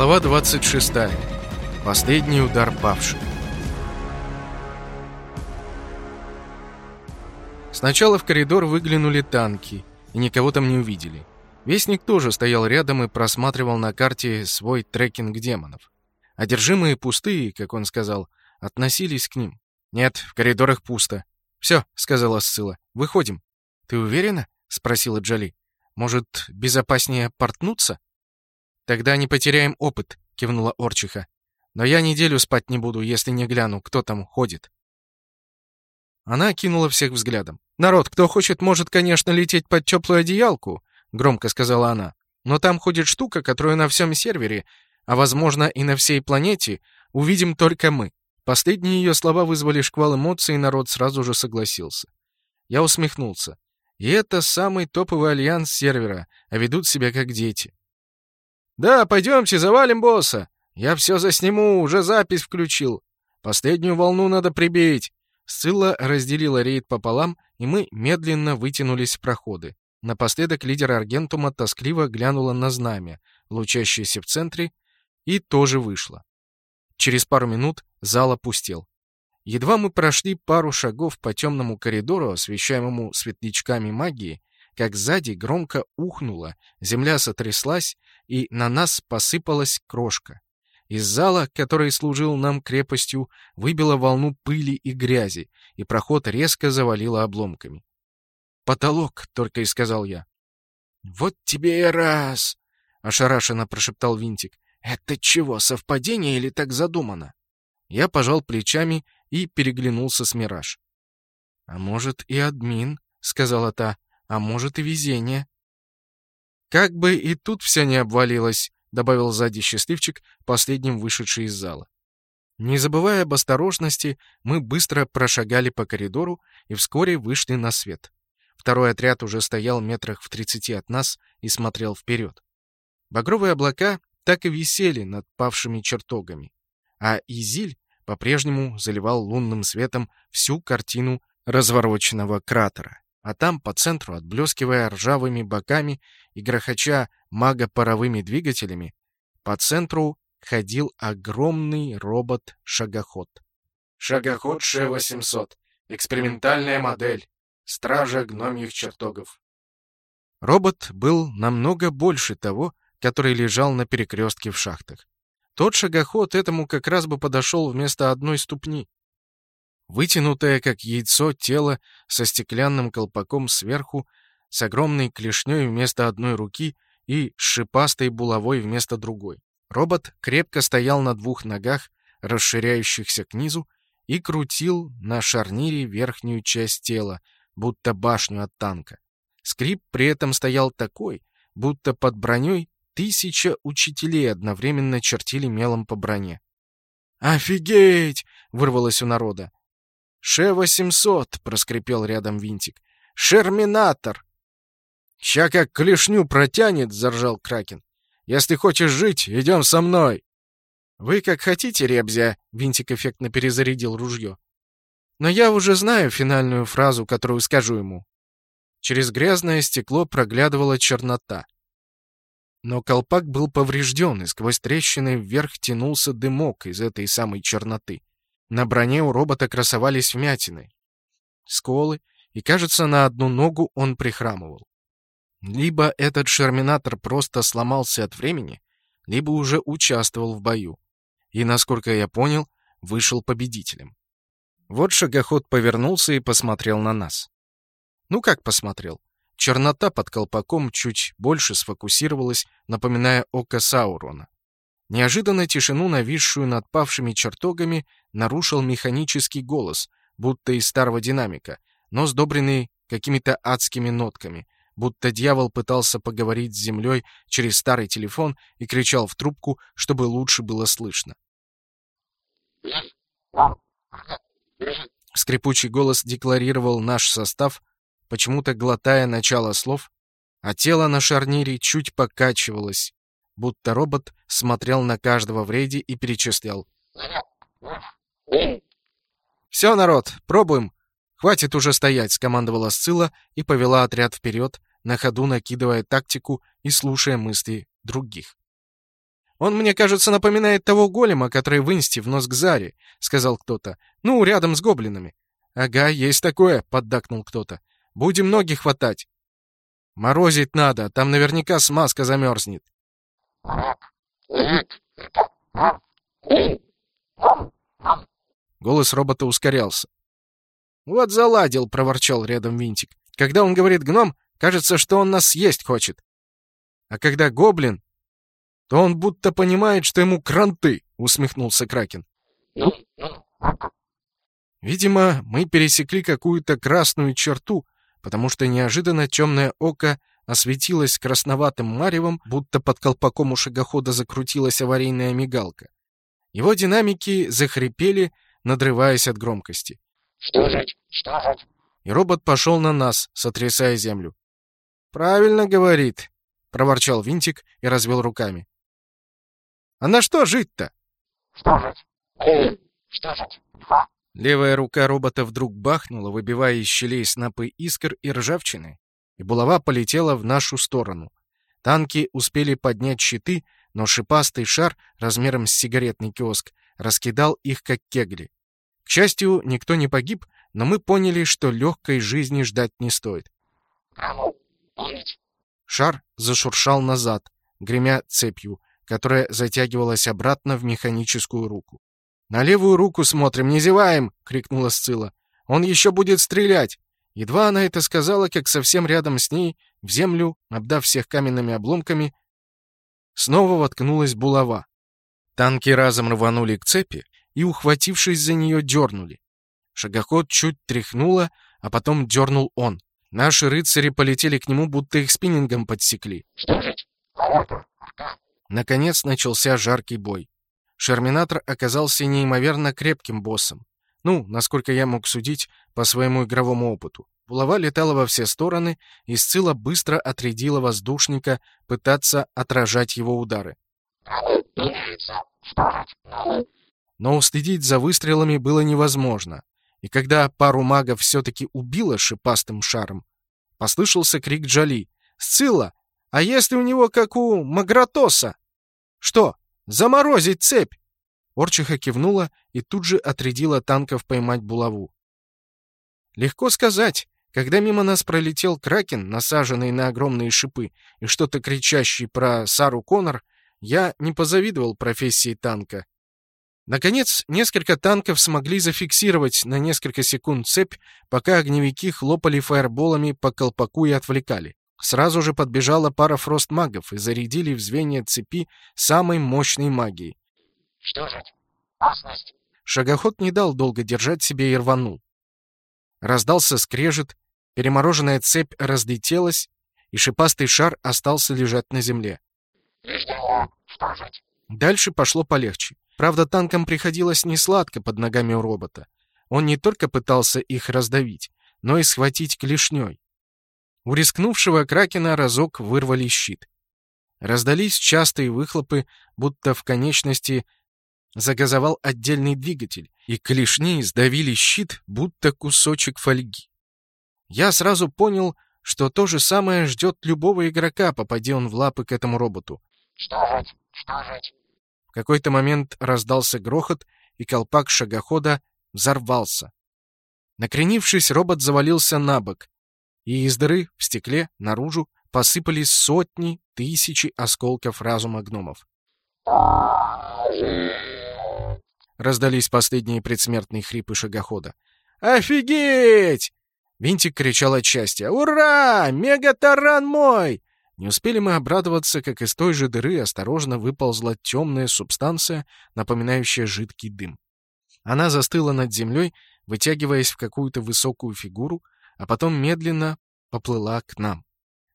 Глава 26. Последний удар павших. Сначала в коридор выглянули танки, и никого там не увидели. Вестник тоже стоял рядом и просматривал на карте свой трекинг демонов. Одержимые пустые, как он сказал, относились к ним. «Нет, в коридорах пусто». «Все», — сказала Сцилла, — «выходим». «Ты уверена?» — спросила Джоли. «Может, безопаснее портнуться?» «Тогда не потеряем опыт», — кивнула Орчиха. «Но я неделю спать не буду, если не гляну, кто там ходит». Она кинула всех взглядом. «Народ, кто хочет, может, конечно, лететь под теплую одеялку», — громко сказала она. «Но там ходит штука, которую на всем сервере, а, возможно, и на всей планете, увидим только мы». Последние ее слова вызвали шквал эмоций, и народ сразу же согласился. Я усмехнулся. И это самый топовый альянс сервера, а ведут себя как дети. «Да, пойдемте, завалим босса! Я все засниму, уже запись включил. Последнюю волну надо прибить!» Сцилла разделила рейд пополам, и мы медленно вытянулись в проходы. Напоследок лидер Аргентума тоскливо глянула на знамя, лучащееся в центре, и тоже вышла. Через пару минут зал опустел. Едва мы прошли пару шагов по темному коридору, освещаемому светлячками магии, как сзади громко ухнуло, земля сотряслась, и на нас посыпалась крошка. Из зала, который служил нам крепостью, выбило волну пыли и грязи, и проход резко завалило обломками. «Потолок», — только и сказал я. «Вот тебе и раз!» — ошарашенно прошептал Винтик. «Это чего, совпадение или так задумано?» Я пожал плечами и переглянулся с Мираж. «А может, и админ», — сказала та, — «а может, и везение». «Как бы и тут все не обвалилось», — добавил сзади счастливчик, последним вышедший из зала. Не забывая об осторожности, мы быстро прошагали по коридору и вскоре вышли на свет. Второй отряд уже стоял метрах в тридцати от нас и смотрел вперед. Багровые облака так и висели над павшими чертогами, а Изиль по-прежнему заливал лунным светом всю картину развороченного кратера а там, по центру, отблескивая ржавыми боками и грохоча магопаровыми двигателями, по центру ходил огромный робот-шагоход. Шагоход Ш-800. Экспериментальная модель. Стража гномьих чертогов. Робот был намного больше того, который лежал на перекрестке в шахтах. Тот шагоход этому как раз бы подошел вместо одной ступни. Вытянутое, как яйцо, тело со стеклянным колпаком сверху, с огромной клешней вместо одной руки и шипастой булавой вместо другой. Робот крепко стоял на двух ногах, расширяющихся к низу, и крутил на шарнире верхнюю часть тела, будто башню от танка. Скрип при этом стоял такой, будто под броней тысяча учителей одновременно чертили мелом по броне. «Офигеть!» — вырвалось у народа. «Ше-800!» — проскрипел рядом винтик. «Шерминатор!» «Ща как клешню протянет!» — заржал Кракен. «Если хочешь жить, идем со мной!» «Вы как хотите, Ребзя!» — винтик эффектно перезарядил ружье. «Но я уже знаю финальную фразу, которую скажу ему». Через грязное стекло проглядывала чернота. Но колпак был поврежден, и сквозь трещины вверх тянулся дымок из этой самой черноты. На броне у робота красовались вмятины, сколы, и, кажется, на одну ногу он прихрамывал. Либо этот шерминатор просто сломался от времени, либо уже участвовал в бою. И, насколько я понял, вышел победителем. Вот шагоход повернулся и посмотрел на нас. Ну как посмотрел? Чернота под колпаком чуть больше сфокусировалась, напоминая око Саурона. Неожиданно тишину, нависшую над павшими чертогами, нарушил механический голос, будто из старого динамика, но сдобренный какими-то адскими нотками, будто дьявол пытался поговорить с землей через старый телефон и кричал в трубку, чтобы лучше было слышно. Скрипучий голос декларировал наш состав, почему-то глотая начало слов, а тело на шарнире чуть покачивалось, будто робот смотрел на каждого в рейде и перечислял. «Все, народ, пробуем! Хватит уже стоять!» — скомандовала Сцилла и повела отряд вперед, на ходу накидывая тактику и слушая мысли других. «Он, мне кажется, напоминает того голема, который в инсте в нос к Заре», — сказал кто-то. «Ну, рядом с гоблинами». «Ага, есть такое», — поддакнул кто-то. «Будем ноги хватать». «Морозить надо, там наверняка смазка замерзнет». Голос робота ускорялся. «Вот заладил», — проворчал рядом Винтик. «Когда он говорит «гном», кажется, что он нас съесть хочет. А когда гоблин, то он будто понимает, что ему кранты», — усмехнулся Кракен. Видимо, мы пересекли какую-то красную черту, потому что неожиданно темное око осветилось красноватым маревом, будто под колпаком у шагохода закрутилась аварийная мигалка. Его динамики захрипели, надрываясь от громкости. «Что же? Что же?» И робот пошел на нас, сотрясая землю. «Правильно говорит», — проворчал Винтик и развел руками. «А на что жить-то?» «Что жить? Что жить? Два». Левая рука робота вдруг бахнула, выбивая из щелей снопы искр и ржавчины, и булава полетела в нашу сторону. Танки успели поднять щиты, но шипастый шар размером с сигаретный киоск раскидал их как кегли. К счастью, никто не погиб, но мы поняли, что легкой жизни ждать не стоит. Шар зашуршал назад, гремя цепью, которая затягивалась обратно в механическую руку. «На левую руку смотрим, не зеваем!» — крикнула Сцилла. «Он еще будет стрелять!» Едва она это сказала, как совсем рядом с ней, в землю, обдав всех каменными обломками, снова воткнулась булава. Танки разом рванули к цепи и, ухватившись за нее, дернули. Шагоход чуть тряхнуло, а потом дернул он. Наши рыцари полетели к нему, будто их спиннингом подсекли. Наконец начался жаркий бой. Шерминатор оказался неимоверно крепким боссом. Ну, насколько я мог судить по своему игровому опыту. Булава летала во все стороны, и Сцилла быстро отрядила воздушника пытаться отражать его удары. Но уследить за выстрелами было невозможно, и когда пару магов все-таки убило шипастым шаром, послышался крик Джали. «Сцилла, а если у него как у Магратоса?» «Что, заморозить цепь?» Орчиха кивнула и тут же отрядила танков поймать булаву. Легко сказать. Когда мимо нас пролетел Кракен, насаженный на огромные шипы, и что-то кричащий про Сару Коннор, я не позавидовал профессии танка. Наконец, несколько танков смогли зафиксировать на несколько секунд цепь, пока огневики хлопали фаерболами по колпаку и отвлекали. Сразу же подбежала пара фростмагов и зарядили в звенья цепи самой мощной магией. «Что же? Опасность!» Шагоход не дал долго держать себе и рванул. Раздался скрежет, перемороженная цепь разлетелась, и шипастый шар остался лежать на земле. Дальше пошло полегче. Правда, танкам приходилось несладко под ногами у робота. Он не только пытался их раздавить, но и схватить клешней. У рискнувшего кракена разок вырвали щит. Раздались частые выхлопы, будто в конечности загазовал отдельный двигатель, и клешни сдавили щит, будто кусочек фольги. Я сразу понял, что то же самое ждет любого игрока, попади он в лапы к этому роботу. «Что жить? Что жить?» В какой-то момент раздался грохот, и колпак шагохода взорвался. Накренившись, робот завалился на бок, и из дыры в стекле наружу посыпались сотни, тысячи осколков разума гномов. Раздались последние предсмертные хрипы шагохода. «Офигеть!» Винтик кричал от счастья. «Ура! Мегатаран мой!» Не успели мы обрадоваться, как из той же дыры осторожно выползла темная субстанция, напоминающая жидкий дым. Она застыла над землей, вытягиваясь в какую-то высокую фигуру, а потом медленно поплыла к нам.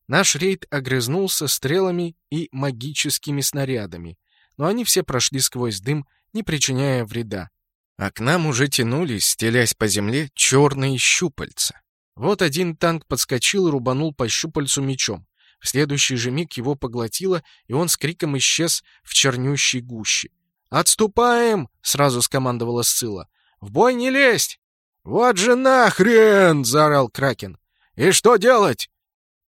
Наш рейд огрызнулся стрелами и магическими снарядами, но они все прошли сквозь дым, не причиняя вреда. А к нам уже тянулись, стелясь по земле, черные щупальца. Вот один танк подскочил и рубанул по щупальцу мечом. В следующий же миг его поглотило, и он с криком исчез в чернющей гуще. «Отступаем!» — сразу скомандовала Сцилла. «В бой не лезть!» «Вот же нахрен!» — заорал Кракен. «И что делать?»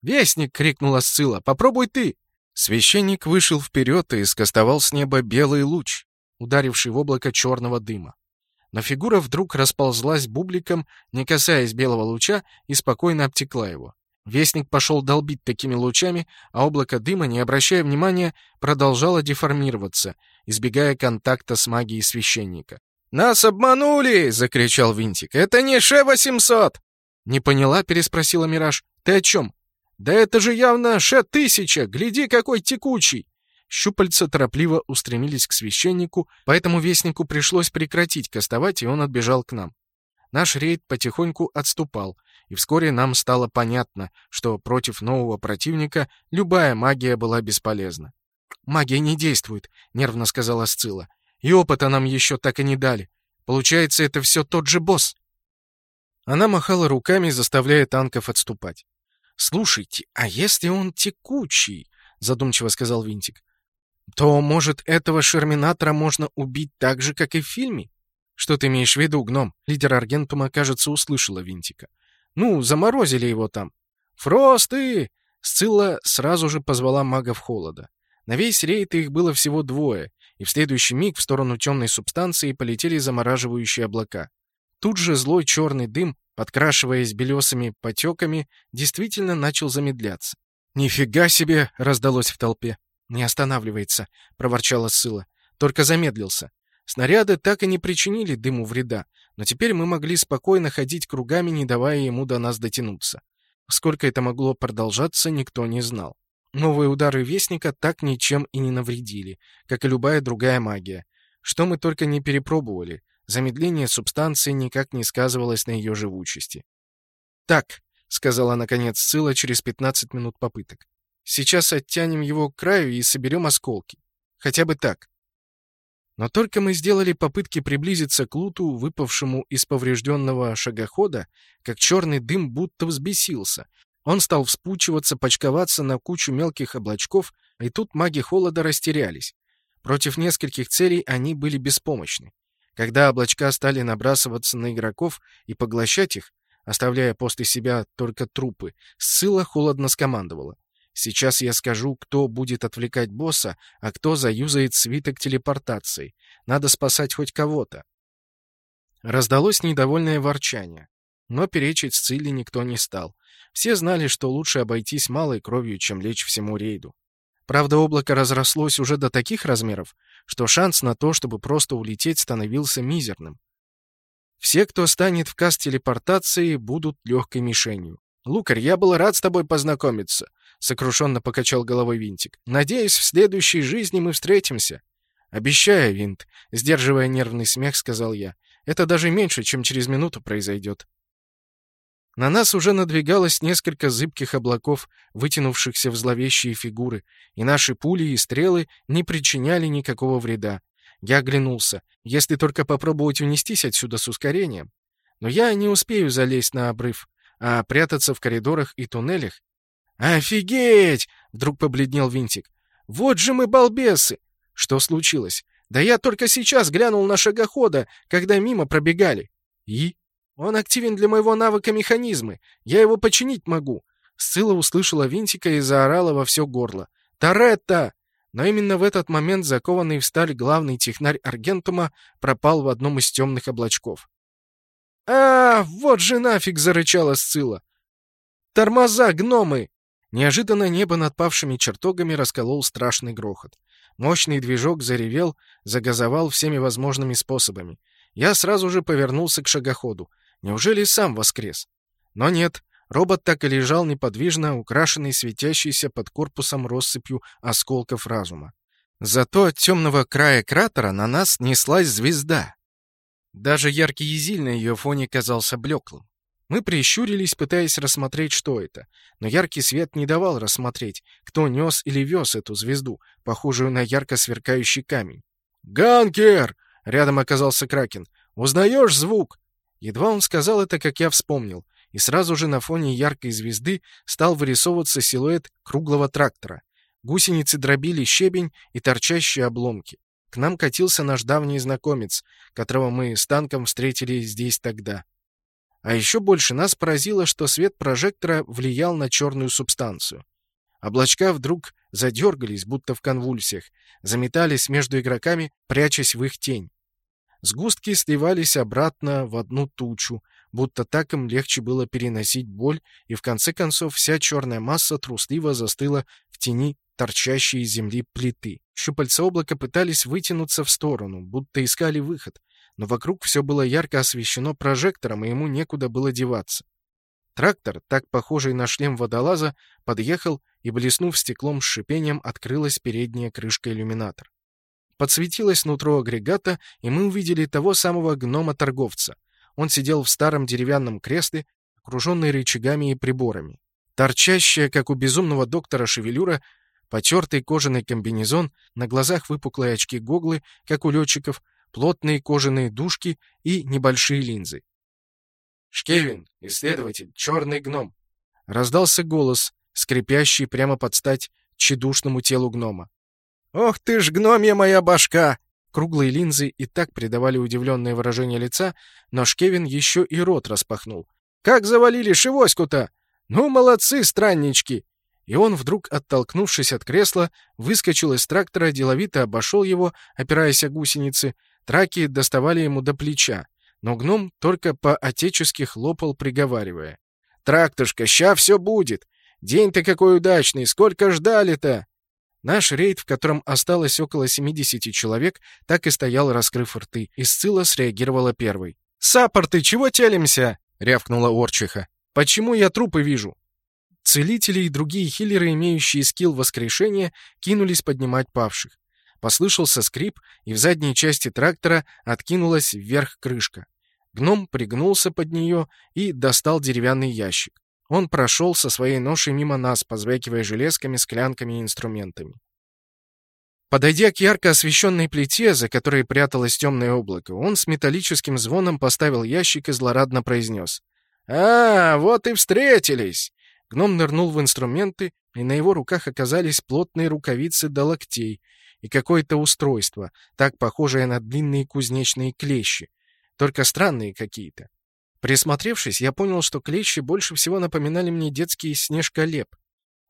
«Вестник!» — крикнула Сцилла. «Попробуй ты!» Священник вышел вперед и скостовал с неба белый луч, ударивший в облако черного дыма. Но фигура вдруг расползлась бубликом, не касаясь белого луча, и спокойно обтекла его. Вестник пошел долбить такими лучами, а облако дыма, не обращая внимания, продолжало деформироваться, избегая контакта с магией священника. «Нас обманули!» — закричал Винтик. «Это не Ше-800!» «Не поняла?» — переспросила Мираж. «Ты о чем?» «Да это же явно Ше-1000! Гляди, какой текучий!» Щупальца торопливо устремились к священнику, поэтому Вестнику пришлось прекратить кастовать, и он отбежал к нам. Наш рейд потихоньку отступал, и вскоре нам стало понятно, что против нового противника любая магия была бесполезна. «Магия не действует», — нервно сказала Сцилла. «И опыта нам еще так и не дали. Получается, это все тот же босс». Она махала руками, заставляя танков отступать. «Слушайте, а если он текучий?» — задумчиво сказал Винтик. «То, может, этого шерминатора можно убить так же, как и в фильме?» «Что ты имеешь в виду, гном?» Лидер Аргентума, кажется, услышала Винтика. Ну, заморозили его там. Фросты! Сцилла сразу же позвала магов холода. На весь рейд их было всего двое, и в следующий миг в сторону темной субстанции полетели замораживающие облака. Тут же злой черный дым, подкрашиваясь белесыми потеками, действительно начал замедляться. «Нифига себе!» — раздалось в толпе. «Не останавливается», — проворчала Сыла. «Только замедлился. Снаряды так и не причинили дыму вреда, но теперь мы могли спокойно ходить кругами, не давая ему до нас дотянуться. Сколько это могло продолжаться, никто не знал. Новые удары Вестника так ничем и не навредили, как и любая другая магия. Что мы только не перепробовали, замедление субстанции никак не сказывалось на ее живучести. «Так», — сказала наконец Сыла через 15 минут попыток, — «сейчас оттянем его к краю и соберем осколки. Хотя бы так. Но только мы сделали попытки приблизиться к луту, выпавшему из поврежденного шагохода, как черный дым будто взбесился. Он стал вспучиваться, почковаться на кучу мелких облачков, и тут маги холода растерялись. Против нескольких целей они были беспомощны. Когда облачка стали набрасываться на игроков и поглощать их, оставляя после себя только трупы, Сцилла холодно скомандовала. Сейчас я скажу, кто будет отвлекать босса, а кто заюзает свиток телепортации. Надо спасать хоть кого-то. Раздалось недовольное ворчание. Но перечить Сцилли никто не стал. Все знали, что лучше обойтись малой кровью, чем лечь всему рейду. Правда, облако разрослось уже до таких размеров, что шанс на то, чтобы просто улететь, становился мизерным. Все, кто станет в каст телепортации, будут легкой мишенью. «Лукарь, я был рад с тобой познакомиться сокрушенно покачал головой Винтик. Надеюсь, в следующей жизни мы встретимся. Обещаю, Винт, сдерживая нервный смех, сказал я. Это даже меньше, чем через минуту произойдет. На нас уже надвигалось несколько зыбких облаков, вытянувшихся в зловещие фигуры, и наши пули и стрелы не причиняли никакого вреда. Я оглянулся, если только попробовать унестись отсюда с ускорением. Но я не успею залезть на обрыв, а прятаться в коридорах и туннелях «Офигеть!» — вдруг побледнел Винтик. «Вот же мы балбесы!» «Что случилось?» «Да я только сейчас глянул на шагохода, когда мимо пробегали». «И?» «Он активен для моего навыка механизмы. Я его починить могу». Сцилла услышала Винтика и заорала во все горло. «Торетто!» Но именно в этот момент закованный в сталь главный технарь Аргентума пропал в одном из темных облачков. «А, вот же нафиг!» — зарычала Сцилла. «Тормоза, гномы! Неожиданно небо над павшими чертогами расколол страшный грохот. Мощный движок заревел, загазовал всеми возможными способами. Я сразу же повернулся к шагоходу. Неужели сам воскрес? Но нет, робот так и лежал неподвижно, украшенный светящейся под корпусом россыпью осколков разума. Зато от темного края кратера на нас неслась звезда. Даже яркий езиль на ее фоне казался блеклым. Мы прищурились, пытаясь рассмотреть, что это. Но яркий свет не давал рассмотреть, кто нес или вез эту звезду, похожую на ярко сверкающий камень. «Ганкер!» — рядом оказался Кракен. «Узнаешь звук?» Едва он сказал это, как я вспомнил, и сразу же на фоне яркой звезды стал вырисовываться силуэт круглого трактора. Гусеницы дробили щебень и торчащие обломки. К нам катился наш давний знакомец, которого мы с танком встретили здесь тогда. А еще больше нас поразило, что свет прожектора влиял на черную субстанцию. Облачка вдруг задергались, будто в конвульсиях, заметались между игроками, прячась в их тень. Сгустки сливались обратно в одну тучу, будто так им легче было переносить боль, и в конце концов вся черная масса трусливо застыла в тени торчащей из земли плиты. Щупальца облака пытались вытянуться в сторону, будто искали выход, но вокруг все было ярко освещено прожектором, и ему некуда было деваться. Трактор, так похожий на шлем водолаза, подъехал, и, блеснув стеклом с шипением, открылась передняя крышка иллюминатора. Подсветилось нутро агрегата, и мы увидели того самого гнома-торговца. Он сидел в старом деревянном кресле, окруженный рычагами и приборами. Торчащая, как у безумного доктора, шевелюра, потертый кожаный комбинезон, на глазах выпуклые очки-гоглы, как у летчиков, плотные кожаные дужки и небольшие линзы. «Шкевин, исследователь, черный гном!» Раздался голос, скрипящий прямо под стать тщедушному телу гнома. «Ох ты ж, гномья моя башка!» Круглые линзы и так придавали удивленное выражение лица, но Шкевин еще и рот распахнул. «Как завалили шивоську-то! Ну, молодцы, страннички!» И он, вдруг оттолкнувшись от кресла, выскочил из трактора, деловито обошел его, опираясь о гусеницы. Траки доставали ему до плеча но гном только по-отечески хлопал, приговаривая. «Трактушка, ща все будет! День-то какой удачный! Сколько ждали-то!» Наш рейд, в котором осталось около 70 человек, так и стоял, раскрыв рты, и Сцилла среагировала первой. «Саппорты, чего телимся?» — рявкнула Орчиха. «Почему я трупы вижу?» Целители и другие хиллеры, имеющие скилл воскрешения, кинулись поднимать павших. Послышался скрип, и в задней части трактора откинулась вверх крышка. Гном пригнулся под нее и достал деревянный ящик. Он прошел со своей ношей мимо нас, позвякивая железками, склянками и инструментами. Подойдя к ярко освещенной плите, за которой пряталось темное облако, он с металлическим звоном поставил ящик и злорадно произнес. «А, вот и встретились!» Гном нырнул в инструменты, и на его руках оказались плотные рукавицы до локтей и какое-то устройство, так похожее на длинные кузнечные клещи, только странные какие-то. Присмотревшись, я понял, что клещи больше всего напоминали мне детский снежколеп.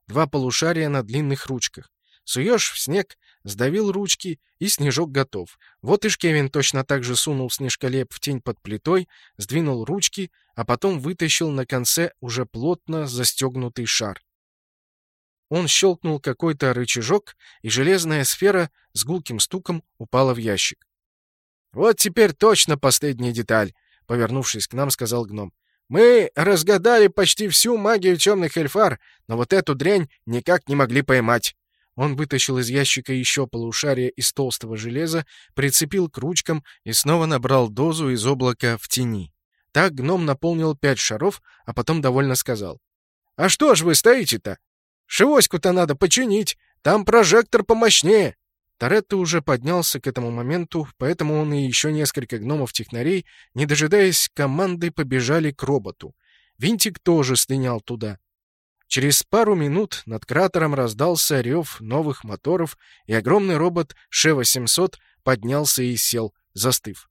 Два полушария на длинных ручках. Суешь в снег, сдавил ручки, и снежок готов. Вот и Шкевин точно так же сунул снежколеп в тень под плитой, сдвинул ручки, а потом вытащил на конце уже плотно застегнутый шар. Он щелкнул какой-то рычажок, и железная сфера с гулким стуком упала в ящик. «Вот теперь точно последняя деталь», — повернувшись к нам, сказал гном. «Мы разгадали почти всю магию темных эльфар, но вот эту дрянь никак не могли поймать». Он вытащил из ящика еще полушарие из толстого железа, прицепил к ручкам и снова набрал дозу из облака в тени. Так гном наполнил пять шаров, а потом довольно сказал. «А что ж вы стоите-то? Шивоську-то надо починить, там прожектор помощнее». Торетто уже поднялся к этому моменту, поэтому он и еще несколько гномов-технарей, не дожидаясь команды, побежали к роботу. Винтик тоже слинял туда. Через пару минут над кратером раздался рев новых моторов, и огромный робот Ш-800 поднялся и сел, застыв.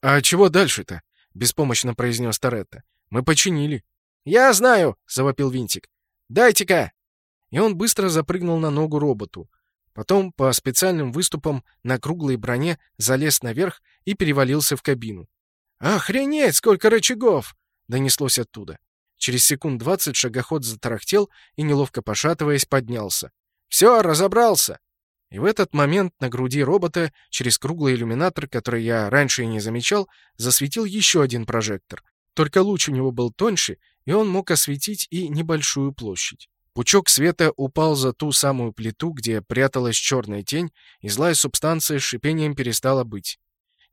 «А чего дальше-то?» — беспомощно произнес Торетто. «Мы починили». «Я знаю!» — завопил Винтик. «Дайте-ка!» И он быстро запрыгнул на ногу роботу. Потом по специальным выступам на круглой броне залез наверх и перевалился в кабину. «Охренеть, сколько рычагов!» — донеслось оттуда. Через секунд двадцать шагоход затарахтел и, неловко пошатываясь, поднялся. «Все, разобрался!» И в этот момент на груди робота, через круглый иллюминатор, который я раньше и не замечал, засветил еще один прожектор. Только луч у него был тоньше, и он мог осветить и небольшую площадь. Пучок света упал за ту самую плиту, где пряталась черная тень, и злая субстанция с шипением перестала быть.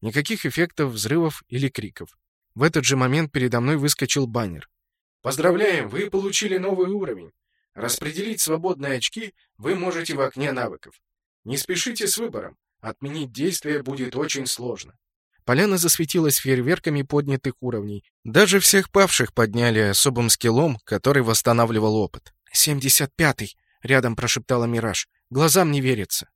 Никаких эффектов, взрывов или криков. В этот же момент передо мной выскочил баннер. «Поздравляем, вы получили новый уровень. Распределить свободные очки вы можете в окне навыков. Не спешите с выбором. Отменить действие будет очень сложно». Поляна засветилась фейерверками поднятых уровней. Даже всех павших подняли особым скиллом, который восстанавливал опыт. «Семьдесят пятый!» — рядом прошептала Мираж. «Глазам не верится».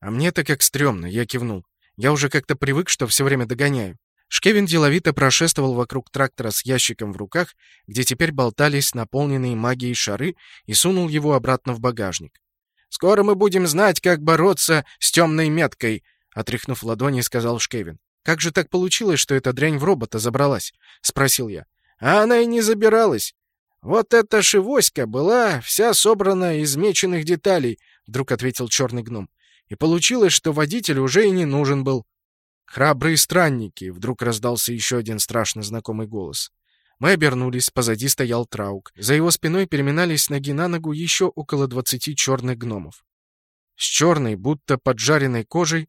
«А мне-то как стрёмно», — я кивнул. «Я уже как-то привык, что все время догоняю». Шкевин деловито прошествовал вокруг трактора с ящиком в руках, где теперь болтались наполненные магией шары, и сунул его обратно в багажник. Скоро мы будем знать, как бороться с темной меткой», — отряхнув ладони, сказал Шкевин. «Как же так получилось, что эта дрянь в робота забралась?» — спросил я. «А она и не забиралась. Вот эта шивоська была вся собрана из меченых деталей», — вдруг ответил черный гном. «И получилось, что водитель уже и не нужен был». «Храбрые странники!» — вдруг раздался еще один страшно знакомый голос. Мы обернулись, позади стоял Траук. За его спиной переминались ноги на ногу еще около двадцати черных гномов. С черной, будто поджаренной кожей,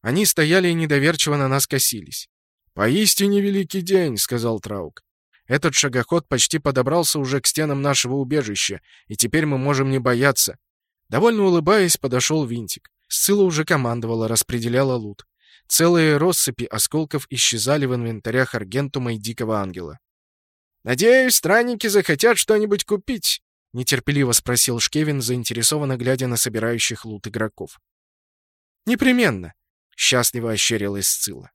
они стояли и недоверчиво на нас косились. «Поистине великий день», — сказал Траук. «Этот шагоход почти подобрался уже к стенам нашего убежища, и теперь мы можем не бояться». Довольно улыбаясь, подошел Винтик. Сцилла уже командовала, распределяла лут. Целые россыпи осколков исчезали в инвентарях Аргентума и Дикого Ангела. «Надеюсь, странники захотят что-нибудь купить», — нетерпеливо спросил Шкевин, заинтересованно глядя на собирающих лут игроков. «Непременно», — счастливо ощерилась Сцилла.